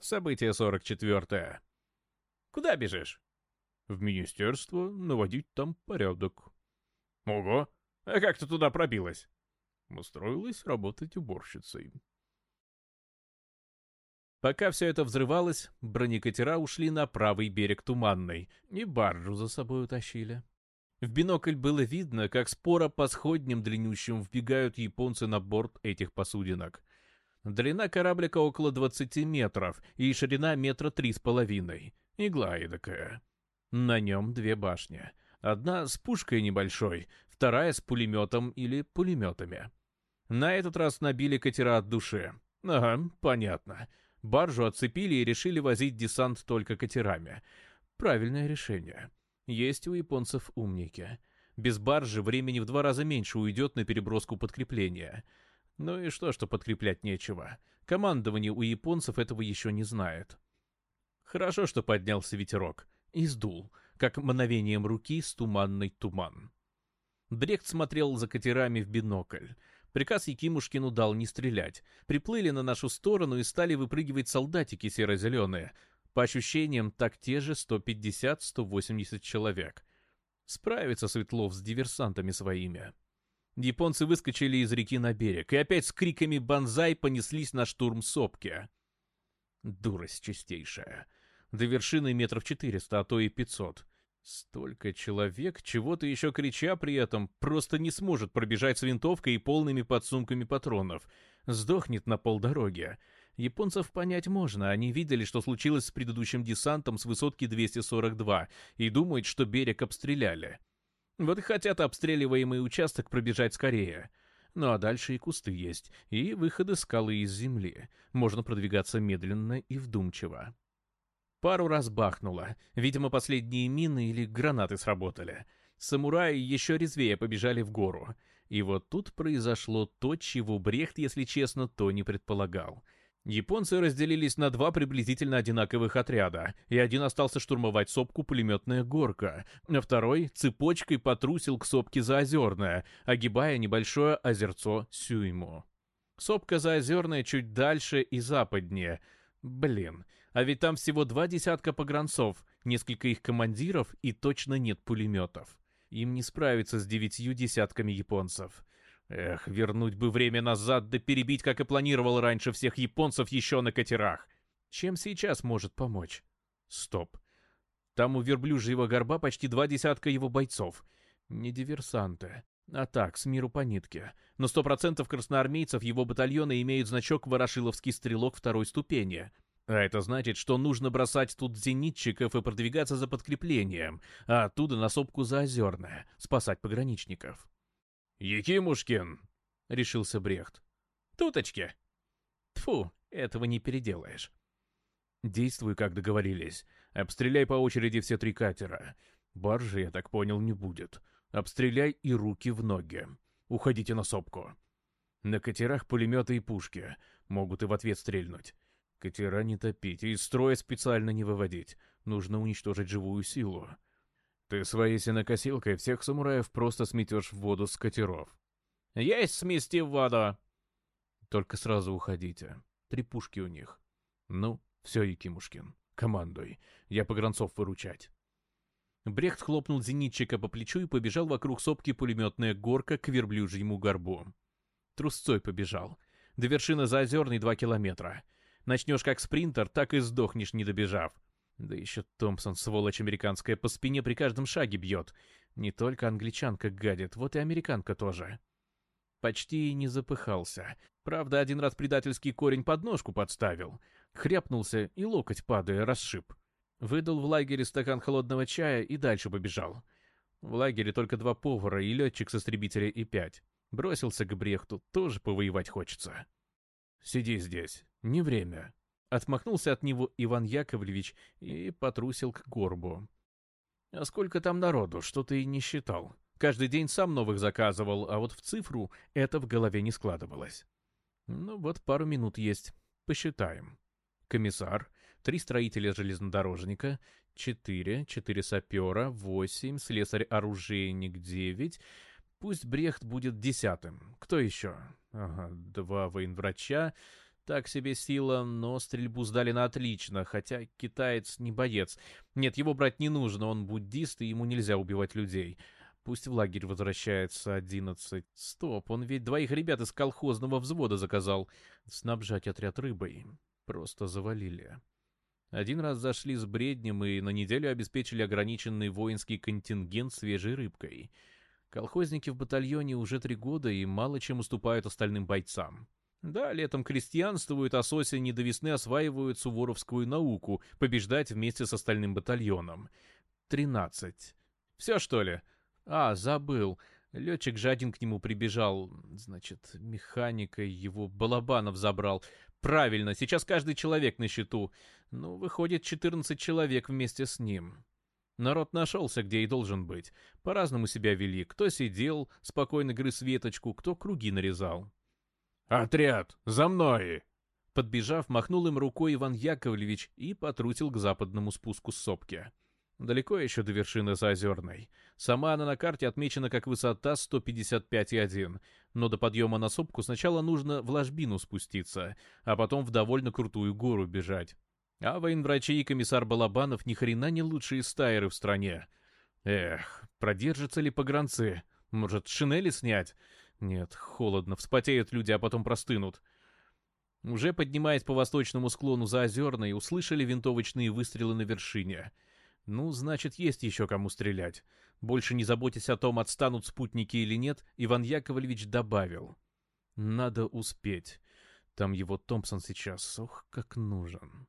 Событие 44. Куда бежишь? В министерство, наводить там порядок. Ого! А как ты туда пробилась? Устроилась работать уборщицей. Пока все это взрывалось, бронекатера ушли на правый берег Туманной и баржу за собой утащили. В бинокль было видно, как спора по сходням длиннющим вбегают японцы на борт этих посудинок. Длина кораблика около 20 метров и ширина метра три с половиной. Игла эдакая. На нем две башни. Одна с пушкой небольшой, вторая с пулеметом или пулеметами. На этот раз набили катера от души. Ага, понятно. Баржу отцепили и решили возить десант только катерами. Правильное решение. Есть у японцев умники. Без баржи времени в два раза меньше уйдет на переброску подкрепления. Ну и что, что подкреплять нечего. Командование у японцев этого еще не знает. Хорошо, что поднялся ветерок. И сдул, как мановением руки с туманный туман. Дрехт смотрел за катерами в бинокль. Приказ Якимушкину дал не стрелять. Приплыли на нашу сторону и стали выпрыгивать солдатики серо-зеленые. По ощущениям, так те же 150-180 человек. Справится Светлов с диверсантами своими. Японцы выскочили из реки на берег и опять с криками «Бонзай!» понеслись на штурм сопки. Дурость чистейшая. До вершины метров четыреста, а то и пятьсот. Столько человек, чего-то еще крича при этом, просто не сможет пробежать с винтовкой и полными подсумками патронов. Сдохнет на полдороги. Японцев понять можно, они видели, что случилось с предыдущим десантом с высотки 242 и думают, что берег обстреляли. Вот и хотят обстреливаемый участок пробежать скорее. Ну а дальше и кусты есть, и выходы скалы из земли. Можно продвигаться медленно и вдумчиво. Пару раз бахнуло. Видимо, последние мины или гранаты сработали. Самураи еще резвее побежали в гору. И вот тут произошло то, чего Брехт, если честно, то не предполагал — Японцы разделились на два приблизительно одинаковых отряда, и один остался штурмовать сопку пулеметная горка, а второй цепочкой потрусил к сопке Заозерная, огибая небольшое озерцо Сюйму. Сопка Заозерная чуть дальше и западнее. Блин, а ведь там всего два десятка погранцов, несколько их командиров и точно нет пулеметов. Им не справиться с девятью десятками японцев. Эх, вернуть бы время назад, да перебить, как и планировал раньше всех японцев еще на катерах. Чем сейчас может помочь? Стоп. Там у верблюжьего горба почти два десятка его бойцов. Не диверсанты. А так, с миру по нитке. Но сто процентов красноармейцев его батальона имеют значок «Ворошиловский стрелок второй ступени». А это значит, что нужно бросать тут зенитчиков и продвигаться за подкреплением, а оттуда на сопку за спасать пограничников. «Якимушкин!» — решился Брехт. «Туточки!» Тфу, этого не переделаешь. Действуй, как договорились. Обстреляй по очереди все три катера. Баржи, я так понял, не будет. Обстреляй и руки в ноги. Уходите на сопку. На катерах пулеметы и пушки. Могут и в ответ стрельнуть. Катера не топить и строя специально не выводить. Нужно уничтожить живую силу. Ты своей сенокосилкой всех самураев просто сметешь в воду с катеров. Есть смести в воду! Только сразу уходите. Три пушки у них. Ну, все, Якимушкин, командуй. Я погранцов выручать. Брехт хлопнул зенитчика по плечу и побежал вокруг сопки пулеметная горка к верблюжьему горбу. Трусцой побежал. До вершины заозерной два километра. Начнешь как спринтер, так и сдохнешь, не добежав. Да еще Томпсон, сволочь американская, по спине при каждом шаге бьет. Не только англичанка гадит, вот и американка тоже. Почти не запыхался. Правда, один раз предательский корень под ножку подставил. Хряпнулся и локоть падая расшиб. Выдал в лагере стакан холодного чая и дальше побежал. В лагере только два повара и летчик с истребителя и пять. Бросился к Брехту, тоже повоевать хочется. «Сиди здесь, не время», Отмахнулся от него Иван Яковлевич и потрусил к горбу. «А сколько там народу, что ты и не считал? Каждый день сам новых заказывал, а вот в цифру это в голове не складывалось». «Ну вот пару минут есть. Посчитаем. Комиссар, три строителя-железнодорожника, четыре, четыре сапера, восемь, слесарь-оружейник, девять. Пусть Брехт будет десятым. Кто еще? Ага, два военврача, так себе сила, но стрельбу сдали на отлично, хотя китаец не боец. Нет, его брать не нужно, он буддист, и ему нельзя убивать людей. Пусть в лагерь возвращается одиннадцать. Стоп, он ведь двоих ребят из колхозного взвода заказал. Снабжать отряд рыбой. Просто завалили. Один раз зашли с бреднем и на неделю обеспечили ограниченный воинский контингент свежей рыбкой. Колхозники в батальоне уже три года и мало чем уступают остальным бойцам. Да, летом крестьянствуют, а с осени до весны осваивают суворовскую науку, побеждать вместе с остальным батальоном. Тринадцать. Все, что ли? А, забыл. Летчик жадин к нему прибежал. Значит, механика его Балабанов забрал. Правильно, сейчас каждый человек на счету. Ну, выходит, 14 человек вместе с ним. Народ нашелся, где и должен быть. По-разному себя вели. Кто сидел, спокойно грыз веточку, кто круги нарезал. «Отряд! За мной!» Подбежав, махнул им рукой Иван Яковлевич и потрутил к западному спуску с сопки. Далеко еще до вершины Заозерной. Сама она на карте отмечена как высота 155,1, но до подъема на сопку сначала нужно в ложбину спуститься, а потом в довольно крутую гору бежать. А военврачи и комиссар Балабанов ни хрена не лучшие стайеры в стране. Эх, продержатся ли погранцы? Может, шинели снять? Нет, холодно, вспотеют люди, а потом простынут. Уже поднимаясь по восточному склону за Озерной, услышали винтовочные выстрелы на вершине. Ну, значит, есть еще кому стрелять. Больше не заботясь о том, отстанут спутники или нет, Иван Яковлевич добавил. Надо успеть. Там его Томпсон сейчас, ох, как нужен.